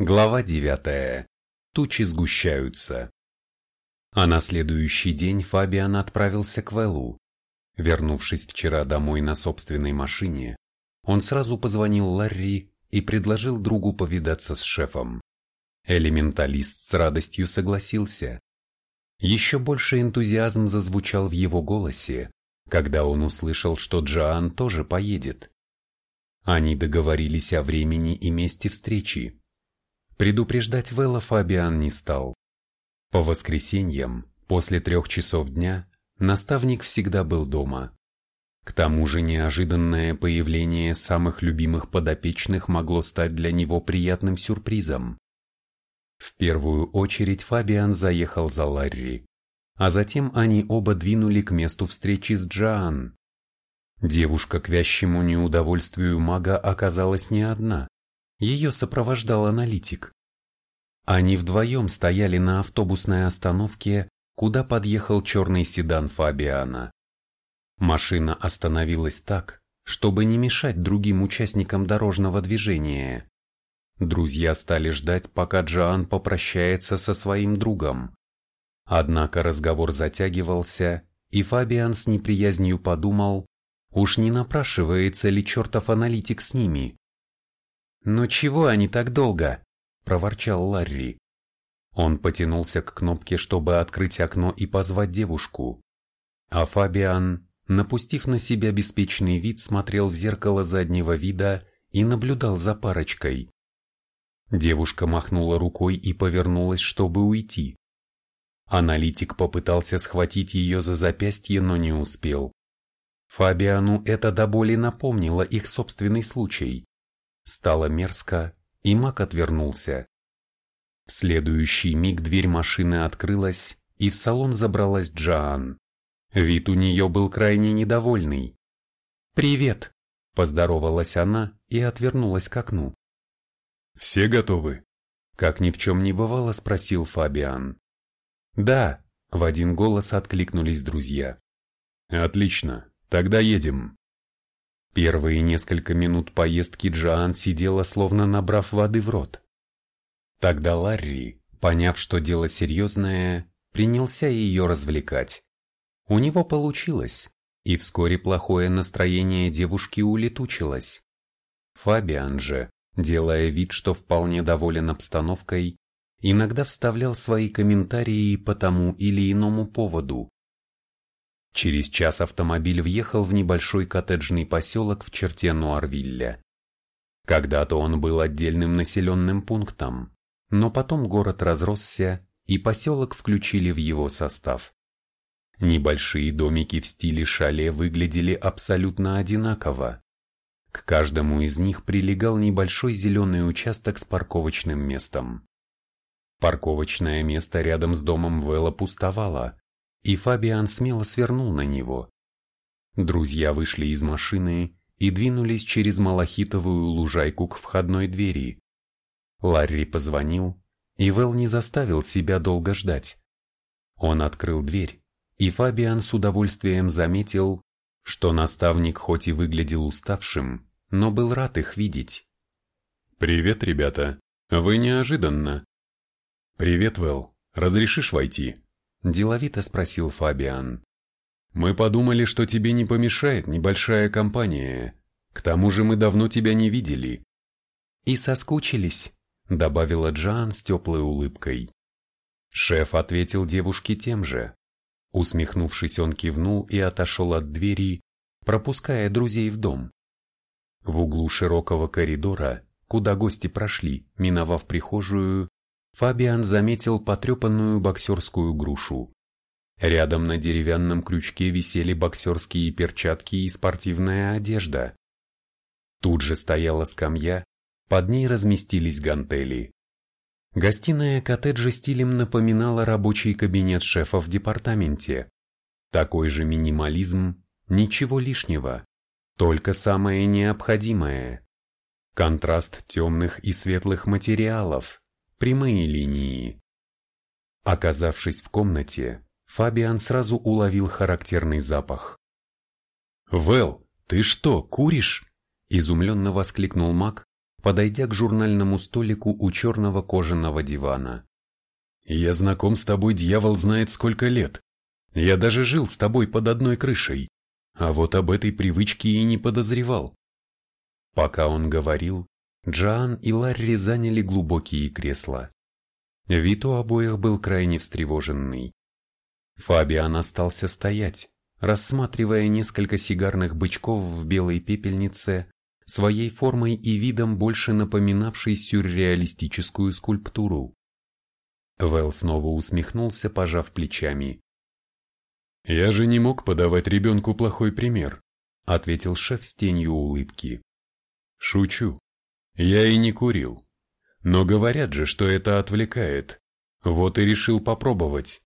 Глава 9. Тучи сгущаются. А на следующий день Фабиан отправился к Вэллу. Вернувшись вчера домой на собственной машине, он сразу позвонил Ларри и предложил другу повидаться с шефом. Элементалист с радостью согласился. Еще больше энтузиазм зазвучал в его голосе, когда он услышал, что Джоан тоже поедет. Они договорились о времени и месте встречи. Предупреждать Вэлла Фабиан не стал. По воскресеньям, после трех часов дня, наставник всегда был дома. К тому же неожиданное появление самых любимых подопечных могло стать для него приятным сюрпризом. В первую очередь Фабиан заехал за Ларри, а затем они оба двинули к месту встречи с Джоан. Девушка к вящему неудовольствию мага оказалась не одна. Ее сопровождал аналитик. Они вдвоем стояли на автобусной остановке, куда подъехал черный седан Фабиана. Машина остановилась так, чтобы не мешать другим участникам дорожного движения. Друзья стали ждать, пока Джоан попрощается со своим другом. Однако разговор затягивался, и Фабиан с неприязнью подумал, уж не напрашивается ли чертов аналитик с ними. «Ну чего они так долго?» – проворчал Ларри. Он потянулся к кнопке, чтобы открыть окно и позвать девушку. А Фабиан, напустив на себя беспечный вид, смотрел в зеркало заднего вида и наблюдал за парочкой. Девушка махнула рукой и повернулась, чтобы уйти. Аналитик попытался схватить ее за запястье, но не успел. Фабиану это до боли напомнило их собственный случай. Стало мерзко, и Мак отвернулся. В следующий миг дверь машины открылась, и в салон забралась Джоан. Вид у нее был крайне недовольный. «Привет!» – поздоровалась она и отвернулась к окну. «Все готовы?» – как ни в чем не бывало, спросил Фабиан. «Да!» – в один голос откликнулись друзья. «Отлично, тогда едем». Первые несколько минут поездки Джоан сидела, словно набрав воды в рот. Тогда Ларри, поняв, что дело серьезное, принялся ее развлекать. У него получилось, и вскоре плохое настроение девушки улетучилось. Фабиан же, делая вид, что вполне доволен обстановкой, иногда вставлял свои комментарии по тому или иному поводу, Через час автомобиль въехал в небольшой коттеджный поселок в черте Нуарвилля. Когда-то он был отдельным населенным пунктом, но потом город разросся, и поселок включили в его состав. Небольшие домики в стиле шале выглядели абсолютно одинаково. К каждому из них прилегал небольшой зеленый участок с парковочным местом. Парковочное место рядом с домом Вэлла пустовало, и Фабиан смело свернул на него. Друзья вышли из машины и двинулись через малахитовую лужайку к входной двери. Ларри позвонил, и Вэл не заставил себя долго ждать. Он открыл дверь, и Фабиан с удовольствием заметил, что наставник хоть и выглядел уставшим, но был рад их видеть. «Привет, ребята. Вы неожиданно». «Привет, Вэл. Разрешишь войти?» – деловито спросил Фабиан. «Мы подумали, что тебе не помешает небольшая компания. К тому же мы давно тебя не видели». «И соскучились», – добавила Джан с теплой улыбкой. Шеф ответил девушке тем же. Усмехнувшись, он кивнул и отошел от двери, пропуская друзей в дом. В углу широкого коридора, куда гости прошли, миновав прихожую, Фабиан заметил потрепанную боксерскую грушу. Рядом на деревянном крючке висели боксерские перчатки и спортивная одежда. Тут же стояла скамья, под ней разместились гантели. Гостиная коттеджа стилем напоминала рабочий кабинет шефа в департаменте. Такой же минимализм, ничего лишнего, только самое необходимое. Контраст темных и светлых материалов, прямые линии. Оказавшись в комнате, Фабиан сразу уловил характерный запах. «Вэл, ты что, куришь?» – изумленно воскликнул Мак, подойдя к журнальному столику у черного кожаного дивана. «Я знаком с тобой, дьявол знает сколько лет. Я даже жил с тобой под одной крышей, а вот об этой привычке и не подозревал». Пока он говорил, Джоан и Ларри заняли глубокие кресла. Вид у обоих был крайне встревоженный. Фабиан остался стоять, рассматривая несколько сигарных бычков в белой пепельнице, своей формой и видом больше напоминавшей сюрреалистическую скульптуру. Вэл снова усмехнулся, пожав плечами. «Я же не мог подавать ребенку плохой пример», — ответил шеф с тенью улыбки. «Шучу. Я и не курил. Но говорят же, что это отвлекает. Вот и решил попробовать».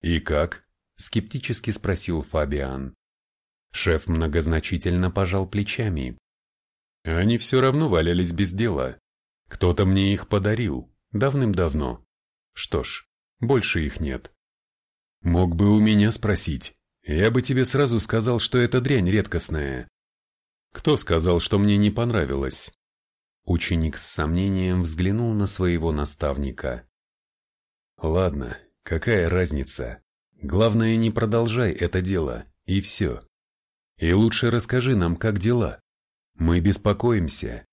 «И как?» — скептически спросил Фабиан. Шеф многозначительно пожал плечами. Они все равно валялись без дела. Кто-то мне их подарил, давным-давно. Что ж, больше их нет. Мог бы у меня спросить. Я бы тебе сразу сказал, что это дрянь редкостная. Кто сказал, что мне не понравилось? Ученик с сомнением взглянул на своего наставника. Ладно, какая разница? Главное, не продолжай это дело, и все. И лучше расскажи нам, как дела. Мы беспокоимся.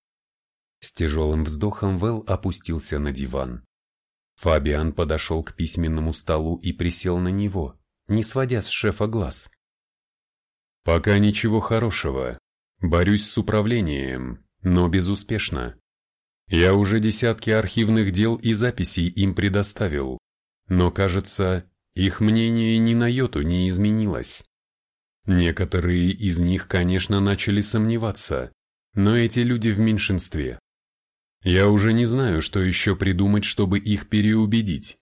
С тяжелым вздохом Вэл опустился на диван. Фабиан подошел к письменному столу и присел на него, не сводя с шефа глаз. «Пока ничего хорошего. Борюсь с управлением, но безуспешно. Я уже десятки архивных дел и записей им предоставил, но, кажется, их мнение ни на йоту не изменилось. Некоторые из них, конечно, начали сомневаться, но эти люди в меньшинстве. Я уже не знаю, что еще придумать, чтобы их переубедить.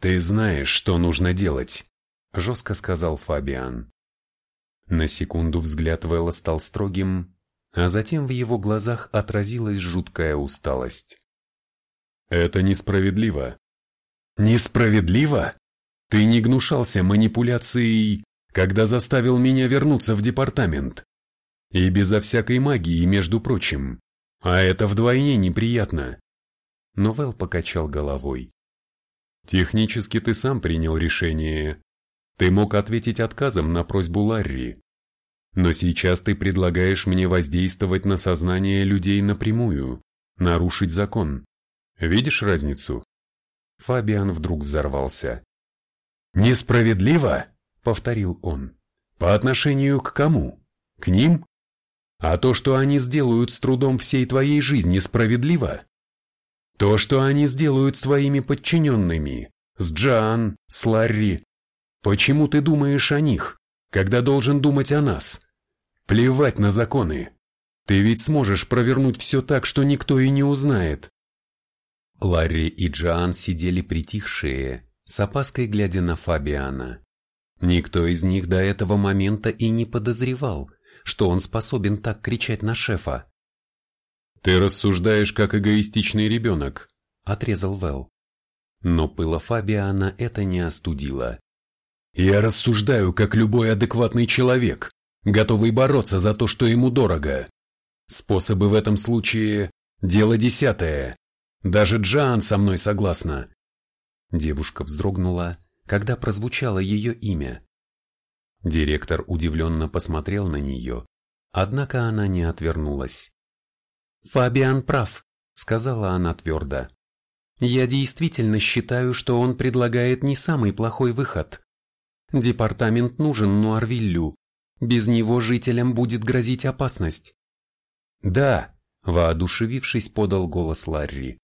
«Ты знаешь, что нужно делать», – жестко сказал Фабиан. На секунду взгляд Вэлла стал строгим, а затем в его глазах отразилась жуткая усталость. «Это несправедливо». «Несправедливо? Ты не гнушался манипуляцией, когда заставил меня вернуться в департамент. И безо всякой магии, между прочим. А это вдвойне неприятно. Но Вэл покачал головой. Технически ты сам принял решение. Ты мог ответить отказом на просьбу Ларри. Но сейчас ты предлагаешь мне воздействовать на сознание людей напрямую, нарушить закон. Видишь разницу? Фабиан вдруг взорвался. «Несправедливо?» — повторил он. «По отношению к кому? К ним? А то, что они сделают с трудом всей твоей жизни, справедливо? То, что они сделают с твоими подчиненными, с Джан, с Ларри. Почему ты думаешь о них, когда должен думать о нас? Плевать на законы. Ты ведь сможешь провернуть все так, что никто и не узнает. Ларри и Джан сидели притихшие, с опаской глядя на Фабиана. Никто из них до этого момента и не подозревал, что он способен так кричать на шефа. «Ты рассуждаешь, как эгоистичный ребенок», — отрезал Вэл. Но пыла Фабиана это не остудило. «Я рассуждаю, как любой адекватный человек, готовый бороться за то, что ему дорого. Способы в этом случае – дело десятое. Даже Джан со мной согласна». Девушка вздрогнула, когда прозвучало ее имя. Директор удивленно посмотрел на нее, однако она не отвернулась. «Фабиан прав», — сказала она твердо. «Я действительно считаю, что он предлагает не самый плохой выход. Департамент нужен Нуарвиллю. Без него жителям будет грозить опасность». «Да», — воодушевившись, подал голос Ларри.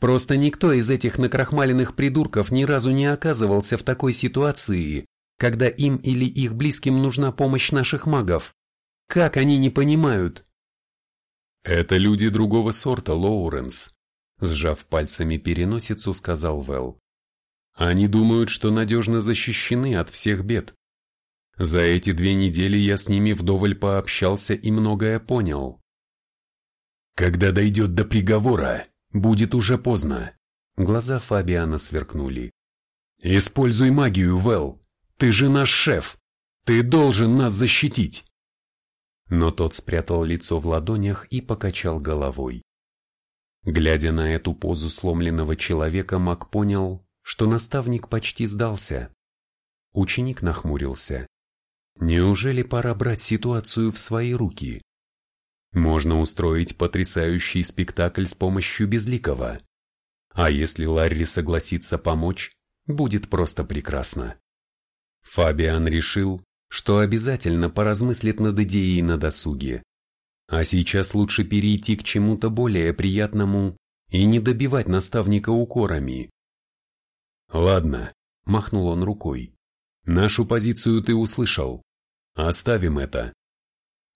«Просто никто из этих накрахмаленных придурков ни разу не оказывался в такой ситуации, когда им или их близким нужна помощь наших магов? Как они не понимают? Это люди другого сорта, Лоуренс, сжав пальцами переносицу, сказал Вэл. Они думают, что надежно защищены от всех бед. За эти две недели я с ними вдоволь пообщался и многое понял. Когда дойдет до приговора, будет уже поздно. Глаза Фабиана сверкнули. Используй магию, Вэл. Ты же наш шеф. Ты должен нас защитить. но тот спрятал лицо в ладонях и покачал головой. Глядя на эту позу сломленного человека, Мак понял, что наставник почти сдался. Ученик нахмурился. Неужели пора брать ситуацию в свои руки? Можно устроить потрясающий спектакль с помощью Безликого. А если Ларри согласится помочь, будет просто прекрасно. Фабиан решил, что обязательно поразмыслит над идеей на досуге. А сейчас лучше перейти к чему-то более приятному и не добивать наставника укорами. «Ладно», – махнул он рукой. «Нашу позицию ты услышал. Оставим это.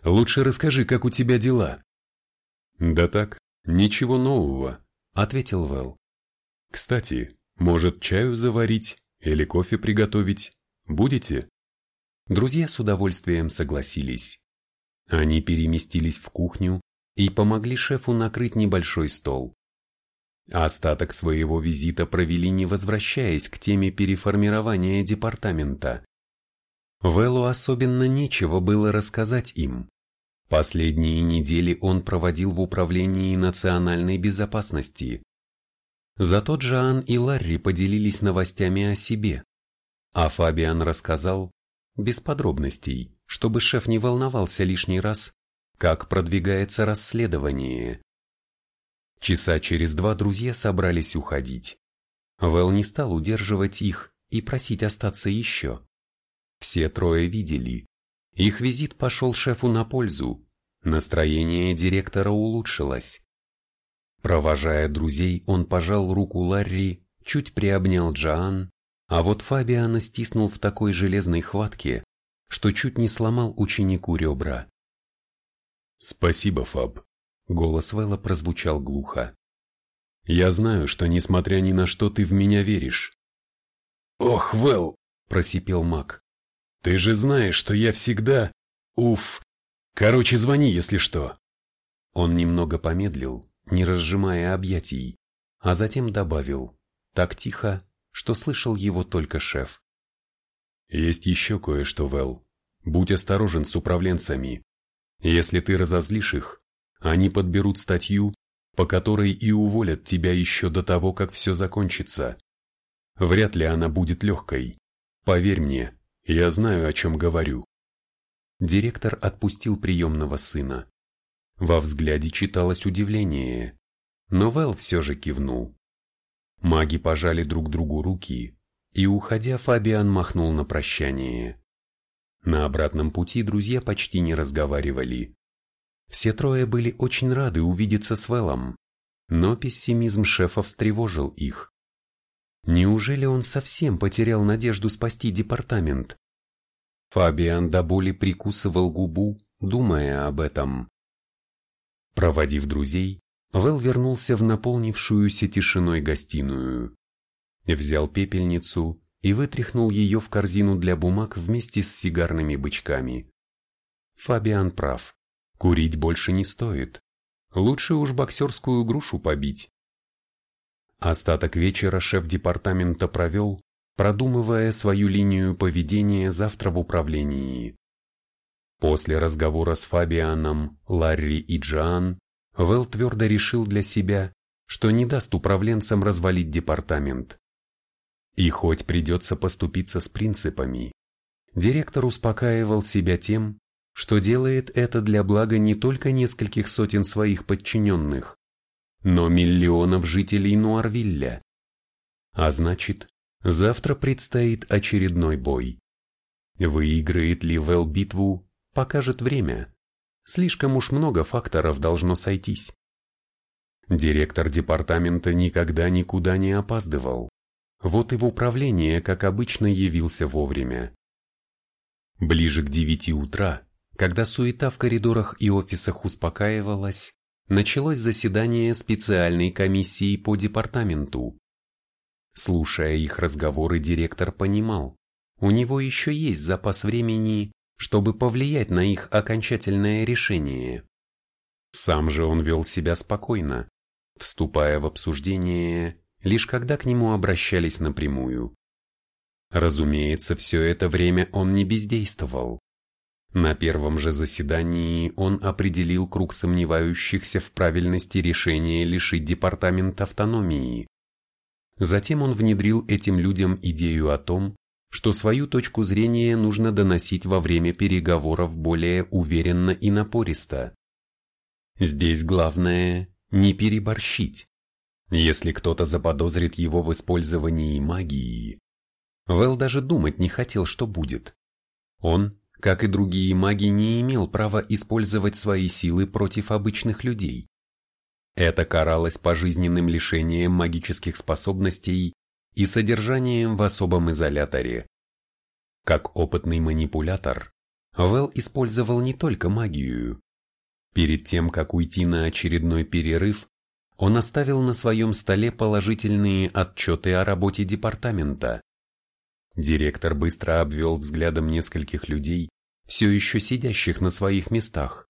Лучше расскажи, как у тебя дела». «Да так, ничего нового», – ответил Вэл. «Кстати, может, чаю заварить или кофе приготовить? Будете?» Друзья с удовольствием согласились. Они переместились в кухню и помогли шефу накрыть небольшой стол. Остаток своего визита провели не возвращаясь к теме переформирования департамента. Вэллу особенно нечего было рассказать им. Последние недели он проводил в управлении национальной безопасности. Зато Джоан и Ларри поделились новостями о себе, а Фабиан рассказал, без подробностей, чтобы шеф не волновался лишний раз, как продвигается расследование. Часа через два друзья собрались уходить. Вэл не стал удерживать их и просить остаться еще. Все трое видели. Их визит пошел шефу на пользу. Настроение директора улучшилось. Провожая друзей, он пожал руку Ларри, чуть приобнял Джоан а вот Фабиана стиснул в такой железной хватке, что чуть не сломал ученику ребра. «Спасибо, Фаб», — голос Вэлла прозвучал глухо. «Я знаю, что, несмотря ни на что, ты в меня веришь». «Ох, Вэл!» — просипел Мак. «Ты же знаешь, что я всегда... Уф! Короче, звони, если что!» Он немного помедлил, не разжимая объятий, а затем добавил, так тихо, что слышал его только шеф. «Есть еще кое-что, Вэл. Будь осторожен с управленцами. Если ты разозлишь их, они подберут статью, по которой и уволят тебя еще до того, как все закончится. Вряд ли она будет легкой. Поверь мне, я знаю, о чем говорю». Директор отпустил приемного сына. Во взгляде читалось удивление, но Вэл все же кивнул. Маги пожали друг другу руки, и, уходя, Фабиан махнул на прощание. На обратном пути друзья почти не разговаривали. Все трое были очень рады увидеться с Вэллом, но пессимизм шефа встревожил их. Неужели он совсем потерял надежду спасти департамент? Фабиан до прикусывал губу, думая об этом. Проводив друзей, Вэл вернулся в наполнившуюся тишиной гостиную. Взял пепельницу и вытряхнул ее в корзину для бумаг вместе с сигарными бычками. Фабиан прав. Курить больше не стоит. Лучше уж боксерскую грушу побить. Остаток вечера шеф департамента провел, продумывая свою линию поведения завтра в управлении. После разговора с Фабианом, Ларри и Джоан Вэл твердо решил для себя, что не даст управленцам развалить департамент. И хоть придется поступиться с принципами, директор успокаивал себя тем, что делает это для блага не только нескольких сотен своих подчиненных, но миллионов жителей Нуарвилля. А значит, завтра предстоит очередной бой. Выиграет ли Вэл битву, покажет время. Слишком уж много факторов должно сойтись. Директор департамента никогда никуда не опаздывал. Вот и в управление, как обычно, явился вовремя. Ближе к девяти утра, когда суета в коридорах и офисах успокаивалась, началось заседание специальной комиссии по департаменту. Слушая их разговоры, директор понимал, у него еще есть запас времени, чтобы повлиять на их окончательное решение. Сам же он вел себя спокойно, вступая в обсуждение, лишь когда к нему обращались напрямую. Разумеется, все это время он не бездействовал. На первом же заседании он определил круг сомневающихся в правильности решения лишить департамент автономии. Затем он внедрил этим людям идею о том, что свою точку зрения нужно доносить во время переговоров более уверенно и напористо. Здесь главное – не переборщить. Если кто-то заподозрит его в использовании магии. Вэл даже думать не хотел, что будет. Он, как и другие маги, не имел права использовать свои силы против обычных людей. Это каралось пожизненным лишением магических способностей и содержанием в особом изоляторе. Как опытный манипулятор, Вэл использовал не только магию. Перед тем, как уйти на очередной перерыв, он оставил на своем столе положительные отчеты о работе департамента. Директор быстро обвел взглядом нескольких людей, все еще сидящих на своих местах.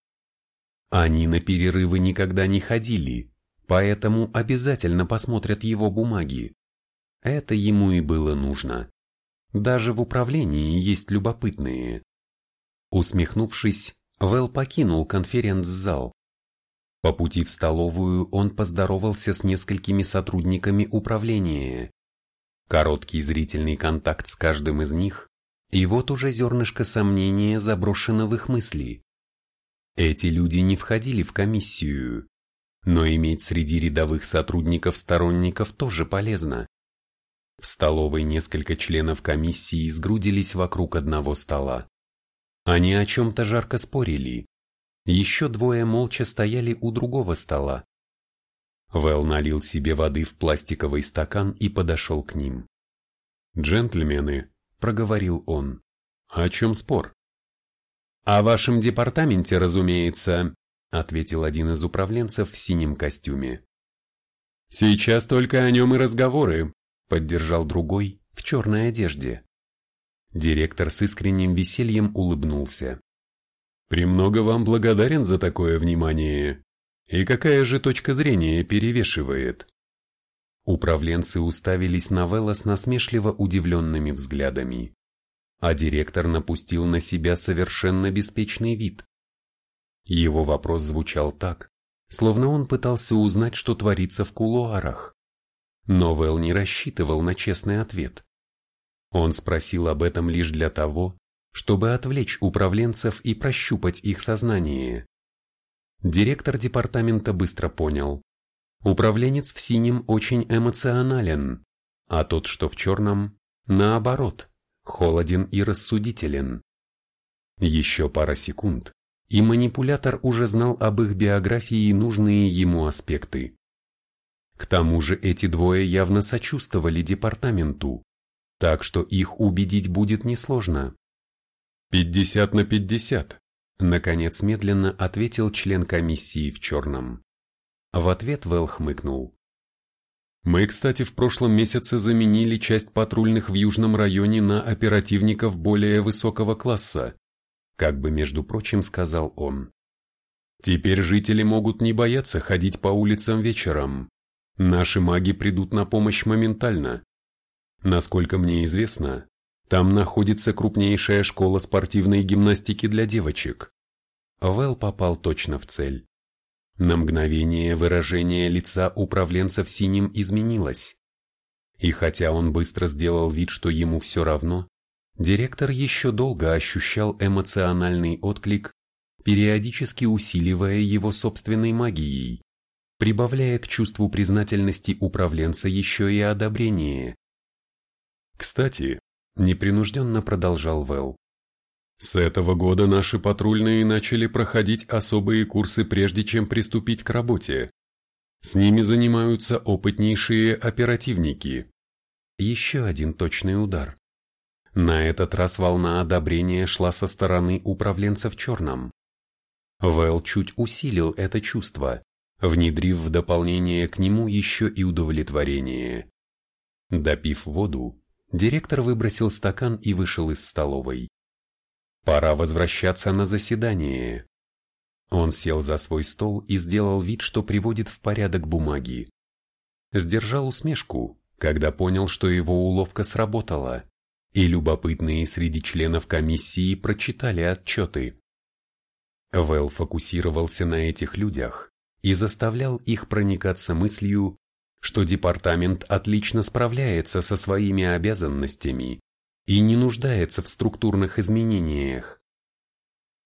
Они на перерывы никогда не ходили, поэтому обязательно посмотрят его бумаги. Это ему и было нужно. Даже в управлении есть любопытные. Усмехнувшись, Вэл покинул конференц-зал. По пути в столовую он поздоровался с несколькими сотрудниками управления. Короткий зрительный контакт с каждым из них, и вот уже зернышко сомнения заброшено в их мысли. Эти люди не входили в комиссию, но иметь среди рядовых сотрудников сторонников тоже полезно. В столовой несколько членов комиссии сгрудились вокруг одного стола. Они о чем-то жарко спорили. Еще двое молча стояли у другого стола. Вэл налил себе воды в пластиковый стакан и подошел к ним. «Джентльмены», — проговорил он, — «о чем спор?» «О вашем департаменте, разумеется», — ответил один из управленцев в синем костюме. «Сейчас только о нем и разговоры», поддержал другой в черной одежде. Директор с искренним весельем улыбнулся. «Премного вам благодарен за такое внимание. И какая же точка зрения перевешивает?» Управленцы уставились на Вэлла с насмешливо удивленными взглядами, а директор напустил на себя совершенно беспечный вид. Его вопрос звучал так, словно он пытался узнать, что творится в кулуарах. Но Вэл не рассчитывал на честный ответ. Он спросил об этом лишь для того, чтобы отвлечь управленцев и прощупать их сознание. Директор департамента быстро понял. Управленец в синем очень эмоционален, а тот, что в черном, наоборот, холоден и рассудителен. Еще пара секунд, и манипулятор уже знал об их биографии нужные ему аспекты. К тому же эти двое явно сочувствовали департаменту, так что их убедить будет несложно. «Пятьдесят на пятьдесят», — наконец медленно ответил член комиссии в черном. В ответ Вэл хмыкнул. «Мы, кстати, в прошлом месяце заменили часть патрульных в Южном районе на оперативников более высокого класса», как бы, между прочим, сказал он. «Теперь жители могут не бояться ходить по улицам вечером. Наши маги придут на помощь моментально. Насколько мне известно, там находится крупнейшая школа спортивной гимнастики для девочек. Вэл попал точно в цель. На мгновение выражение лица управленца в синем изменилось. И хотя он быстро сделал вид, что ему все равно, директор еще долго ощущал эмоциональный отклик, периодически усиливая его собственной магией прибавляя к чувству признательности управленца еще и одобрение. Кстати, непринужденно продолжал Вэл, с этого года наши патрульные начали проходить особые курсы прежде чем приступить к работе. С ними занимаются опытнейшие оперативники. Еще один точный удар. На этот раз волна одобрения шла со стороны управленца в черном. Вэл чуть усилил это чувство, внедрив в дополнение к нему еще и удовлетворение. Допив воду, директор выбросил стакан и вышел из столовой. Пора возвращаться на заседание. Он сел за свой стол и сделал вид, что приводит в порядок бумаги. Сдержал усмешку, когда понял, что его уловка сработала, и любопытные среди членов комиссии прочитали отчеты. Вэл фокусировался на этих людях и заставлял их проникаться мыслью, что департамент отлично справляется со своими обязанностями и не нуждается в структурных изменениях.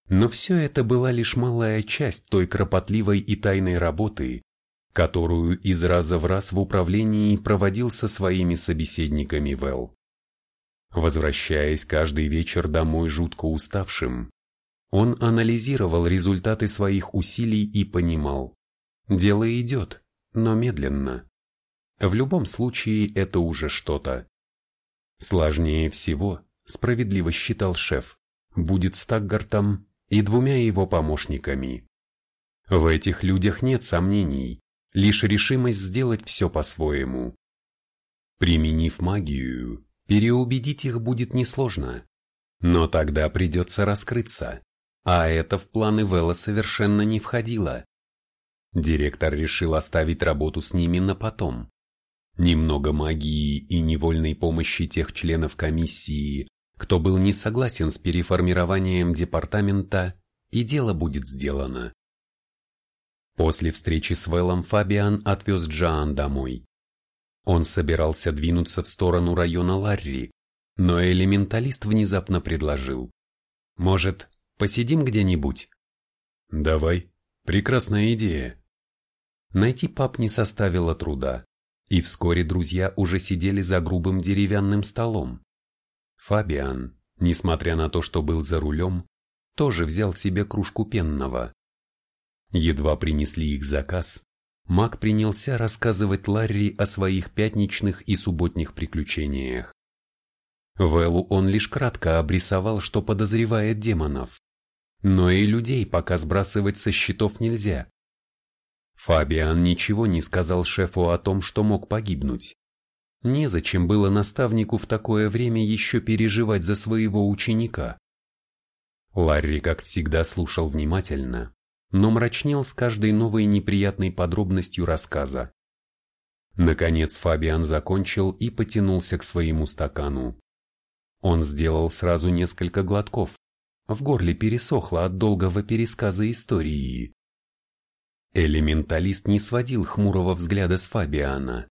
Но все это была лишь малая часть той кропотливой и тайной работы, которую из раза в раз в управлении проводил со своими собеседниками Вэл. Возвращаясь каждый вечер домой жутко уставшим, он анализировал результаты своих усилий и понимал, дело идет, но медленно. В любом случае это уже что-то. Сложнее всего, справедливо считал шеф, будет с Таггартом и двумя его помощниками. В этих людях нет сомнений, лишь решимость сделать все по-своему. Применив магию, переубедить их будет несложно, но тогда придется раскрыться, а это в планы Вэлла совершенно не входило. Директор решил оставить работу с ними на потом, Немного магии и невольной помощи тех членов комиссии, кто был не согласен с переформированием департамента, и дело будет сделано. После встречи с Вэллом Фабиан отвез Джоан домой. Он собирался двинуться в сторону района Ларри, но элементалист внезапно предложил. «Может, посидим где-нибудь?» «Давай, прекрасная идея». Найти пап не составило труда. И вскоре друзья уже сидели за грубым деревянным столом. Фабиан, несмотря на то, что был за рулем, тоже взял себе кружку пенного. Едва принесли их заказ, Мак принялся рассказывать Ларри о своих пятничных и субботних приключениях. Вэллу он лишь кратко обрисовал, что подозревает демонов. Но и людей пока сбрасывать со счетов нельзя. Фабиан ничего не сказал шефу о том, что мог погибнуть. Незачем было наставнику в такое время еще переживать за своего ученика. Ларри, как всегда, слушал внимательно, но мрачнел с каждой новой неприятной подробностью рассказа. Наконец Фабиан закончил и потянулся к своему стакану. Он сделал сразу несколько глотков. В горле пересохло от долгого пересказа истории. Элементалист не сводил хмурого взгляда с Фабиана.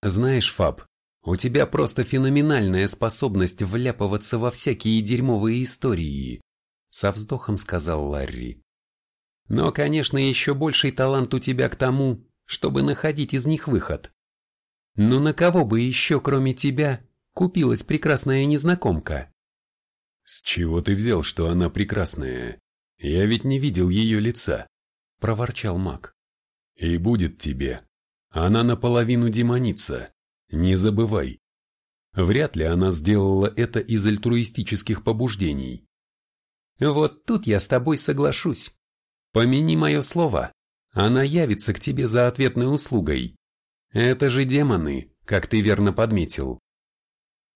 «Знаешь, Фаб, у тебя просто феноменальная способность вляпываться во всякие дерьмовые истории», со вздохом сказал Ларри. «Но, конечно, еще больший талант у тебя к тому, чтобы находить из них выход. Но на кого бы еще, кроме тебя, купилась прекрасная незнакомка?» «С чего ты взял, что она прекрасная? Я ведь не видел ее лица». — проворчал маг. «И будет тебе. Она наполовину демоница. Не забывай. Вряд ли она сделала это из альтруистических побуждений». «Вот тут я с тобой соглашусь. Помяни мое слово. Она явится к тебе за ответной услугой. Это же демоны, как ты верно подметил».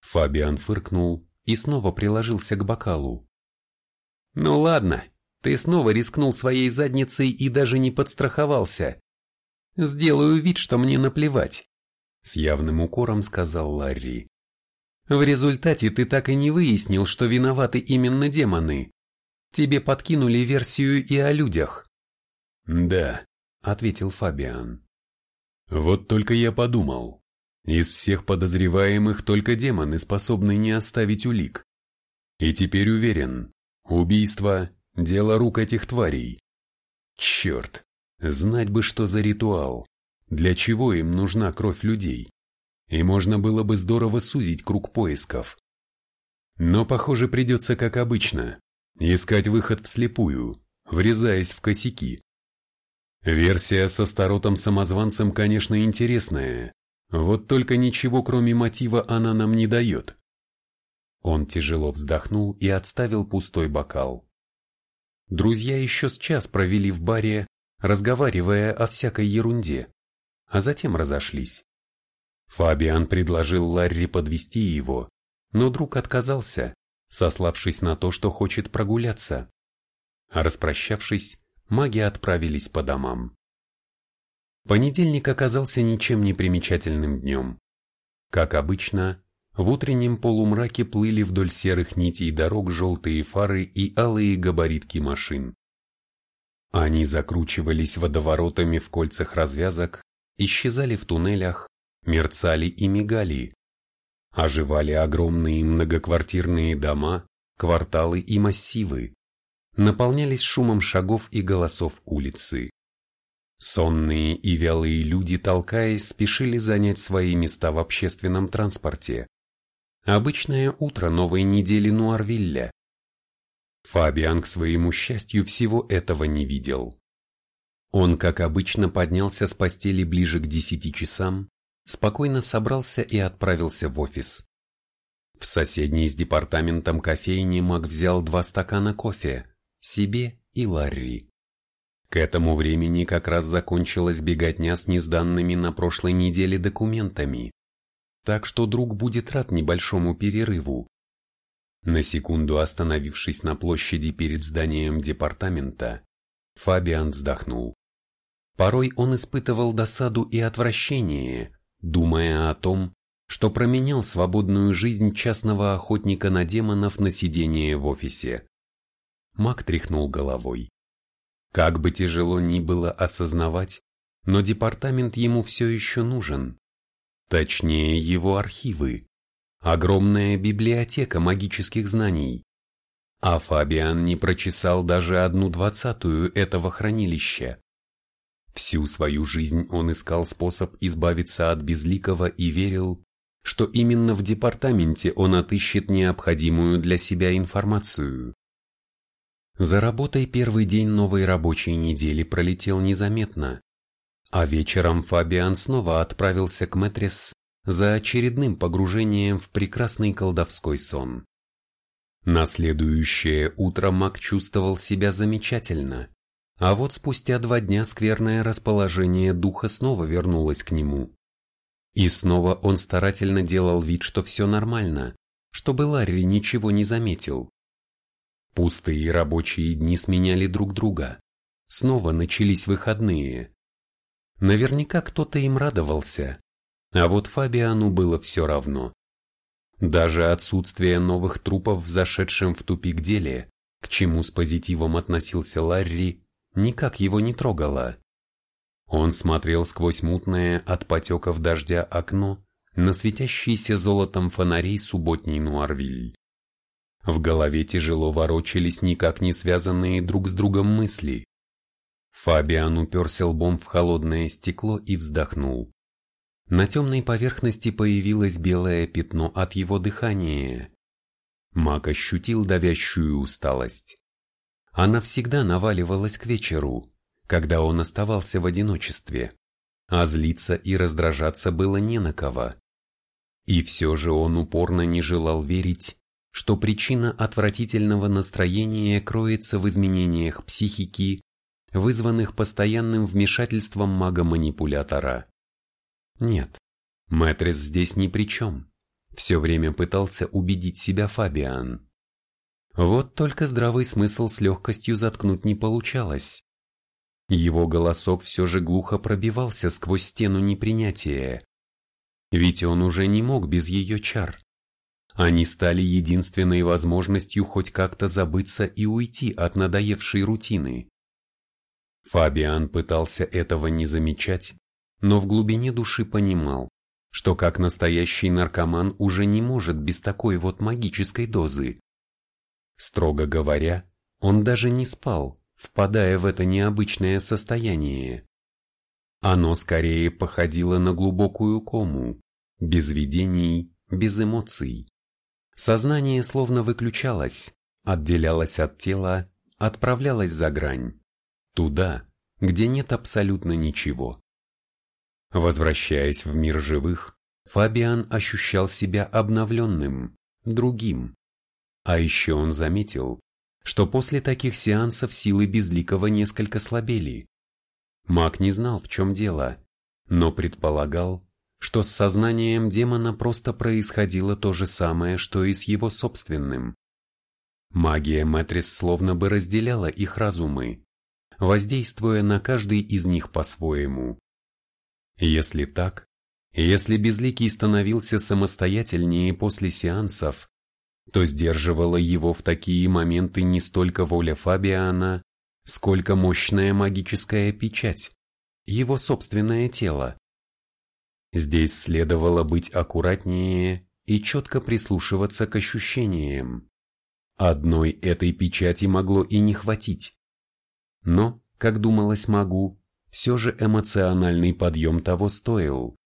Фабиан фыркнул и снова приложился к бокалу. «Ну ладно, ты снова рискнул своей задницей и даже не подстраховался. Сделаю вид, что мне наплевать. С явным укором сказал Ларри. В результате ты так и не выяснил, что виноваты именно демоны. Тебе подкинули версию и о людях. Да, ответил Фабиан. Вот только я подумал. Из всех подозреваемых только демоны способны не оставить улик. И теперь уверен, убийство Дело рук этих тварей. Черт, знать бы, что за ритуал. Для чего им нужна кровь людей? И можно было бы здорово сузить круг поисков. Но, похоже, придется как обычно. Искать выход вслепую, врезаясь в косяки. Версия со старотом-самозванцем, конечно, интересная. Вот только ничего, кроме мотива, она нам не дает. Он тяжело вздохнул и отставил пустой бокал. Друзья еще с час провели в баре, разговаривая о всякой ерунде, а затем разошлись. Фабиан предложил Ларри подвести его, но друг отказался, сославшись на то, что хочет прогуляться. А распрощавшись, маги отправились по домам. Понедельник оказался ничем не примечательным днем. Как обычно, в утреннем полумраке плыли вдоль серых нитей дорог желтые фары и алые габаритки машин. Они закручивались водоворотами в кольцах развязок, исчезали в туннелях, мерцали и мигали. Оживали огромные многоквартирные дома, кварталы и массивы. Наполнялись шумом шагов и голосов улицы. Сонные и вялые люди, толкаясь, спешили занять свои места в общественном транспорте. Обычное утро новой недели Нуарвилля. Фабиан к своему счастью всего этого не видел. Он, как обычно, поднялся с постели ближе к десяти часам, спокойно собрался и отправился в офис. В соседней с департаментом кофейни Мак взял два стакана кофе, себе и Ларри. К этому времени как раз закончилась беготня с незданными на прошлой неделе документами, так что друг будет рад небольшому перерыву. На секунду остановившись на площади перед зданием департамента, Фабиан вздохнул. Порой он испытывал досаду и отвращение, думая о том, что променял свободную жизнь частного охотника на демонов на сидение в офисе. Мак тряхнул головой. Как бы тяжело ни было осознавать, но департамент ему все еще нужен. Точнее, его архивы. Огромная библиотека магических знаний. А Фабиан не прочесал даже одну двадцатую этого хранилища. Всю свою жизнь он искал способ избавиться от безликого и верил, что именно в департаменте он отыщет необходимую для себя информацию. За работой первый день новой рабочей недели пролетел незаметно, а вечером Фабиан снова отправился к Мэтрис за очередным погружением в прекрасный колдовской сон. На следующее утро Мак чувствовал себя замечательно, а вот спустя два дня скверное расположение духа снова вернулось к нему. И снова он старательно делал вид, что все нормально, чтобы Ларри ничего не заметил. Пустые рабочие дни сменяли друг друга. Снова начались выходные. Наверняка кто-то им радовался, а вот Фабиану было все равно. Даже отсутствие новых трупов в зашедшем в тупик деле, к чему с позитивом относился Ларри, никак его не трогало. Он смотрел сквозь мутное от потеков дождя окно на светящийся золотом фонарей субботний Нуарвиль. В голове тяжело ворочались никак не связанные друг с другом мысли. Фабиан уперся лбом в холодное стекло и вздохнул. На темной поверхности появилось белое пятно от его дыхания. Мак ощутил давящую усталость. Она всегда наваливалась к вечеру, когда он оставался в одиночестве, а злиться и раздражаться было не на кого. И все же он упорно не желал верить, что причина отвратительного настроения кроется в изменениях психики, вызванных постоянным вмешательством мага-манипулятора. Нет, Мэтрис здесь ни при чем. Все время пытался убедить себя Фабиан. Вот только здравый смысл с легкостью заткнуть не получалось. Его голосок все же глухо пробивался сквозь стену непринятия. Ведь он уже не мог без ее чар. Они стали единственной возможностью хоть как-то забыться и уйти от надоевшей рутины. Фабиан пытался этого не замечать, но в глубине души понимал, что как настоящий наркоман уже не может без такой вот магической дозы. Строго говоря, он даже не спал, впадая в это необычное состояние. Оно скорее походило на глубокую кому, без видений, без эмоций. Сознание словно выключалось, отделялось от тела, отправлялось за грань. Туда, где нет абсолютно ничего. Возвращаясь в мир живых, Фабиан ощущал себя обновленным, другим. А еще он заметил, что после таких сеансов силы Безликого несколько слабели. Маг не знал, в чем дело, но предполагал, что с сознанием демона просто происходило то же самое, что и с его собственным. Магия Мэтрис словно бы разделяла их разумы, воздействуя на каждый из них по-своему. Если так, если Безликий становился самостоятельнее после сеансов, то сдерживала его в такие моменты не столько воля Фабиана, сколько мощная магическая печать, его собственное тело. Здесь следовало быть аккуратнее и четко прислушиваться к ощущениям. Одной этой печати могло и не хватить. Но, как думалось могу, все же эмоциональный подъем того стоил.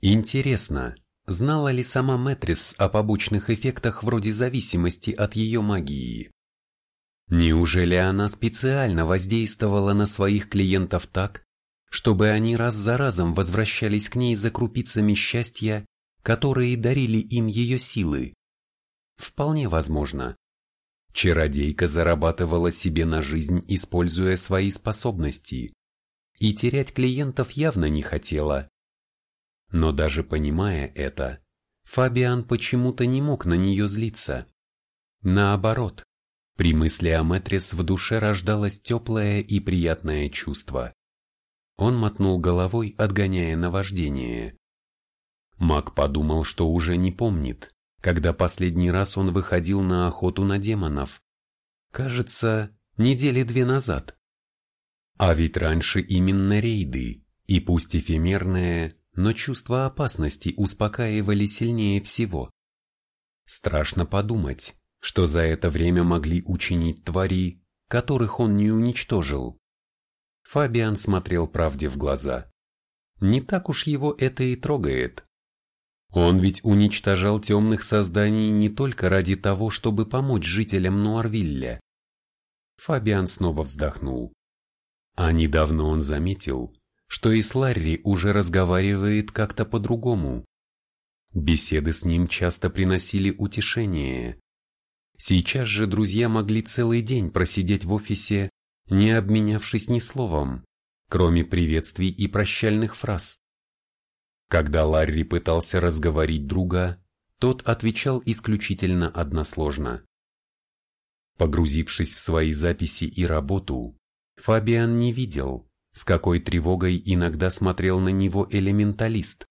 Интересно, знала ли сама Мэтрис о побочных эффектах вроде зависимости от ее магии? Неужели она специально воздействовала на своих клиентов так, чтобы они раз за разом возвращались к ней за крупицами счастья, которые дарили им ее силы? Вполне возможно. Чародейка зарабатывала себе на жизнь, используя свои способности, и терять клиентов явно не хотела. Но даже понимая это, Фабиан почему-то не мог на нее злиться. Наоборот, при мысли о Мэтрис в душе рождалось теплое и приятное чувство. Он мотнул головой, отгоняя наваждение. Маг подумал, что уже не помнит, когда последний раз он выходил на охоту на демонов. Кажется, недели две назад. А ведь раньше именно рейды, и пусть эфемерные, но чувство опасности успокаивали сильнее всего. Страшно подумать, что за это время могли учинить твари, которых он не уничтожил. Фабиан смотрел правде в глаза. Не так уж его это и трогает. Он ведь уничтожал темных созданий не только ради того, чтобы помочь жителям Нуарвилля. Фабиан снова вздохнул. А недавно он заметил, что и с Ларри уже разговаривает как-то по-другому. Беседы с ним часто приносили утешение. Сейчас же друзья могли целый день просидеть в офисе, не обменявшись ни словом, кроме приветствий и прощальных фраз. Когда Ларри пытался разговорить друга, тот отвечал исключительно односложно. Погрузившись в свои записи и работу, Фабиан не видел, с какой тревогой иногда смотрел на него элементалист.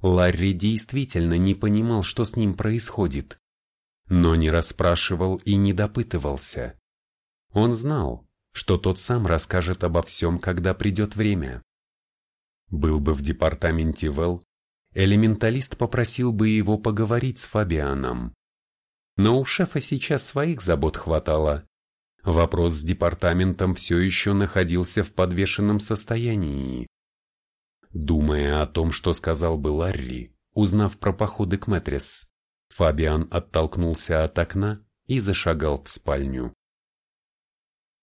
Ларри действительно не понимал, что с ним происходит но не расспрашивал и не допытывался. Он знал, что тот сам расскажет обо всем, когда придет время. Был бы в департаменте Вэл, элементалист попросил бы его поговорить с Фабианом. Но у шефа сейчас своих забот хватало. Вопрос с департаментом все еще находился в подвешенном состоянии. Думая о том, что сказал бы Ларри, узнав про походы к Мэтрис, Фабиан оттолкнулся от окна и зашагал в спальню.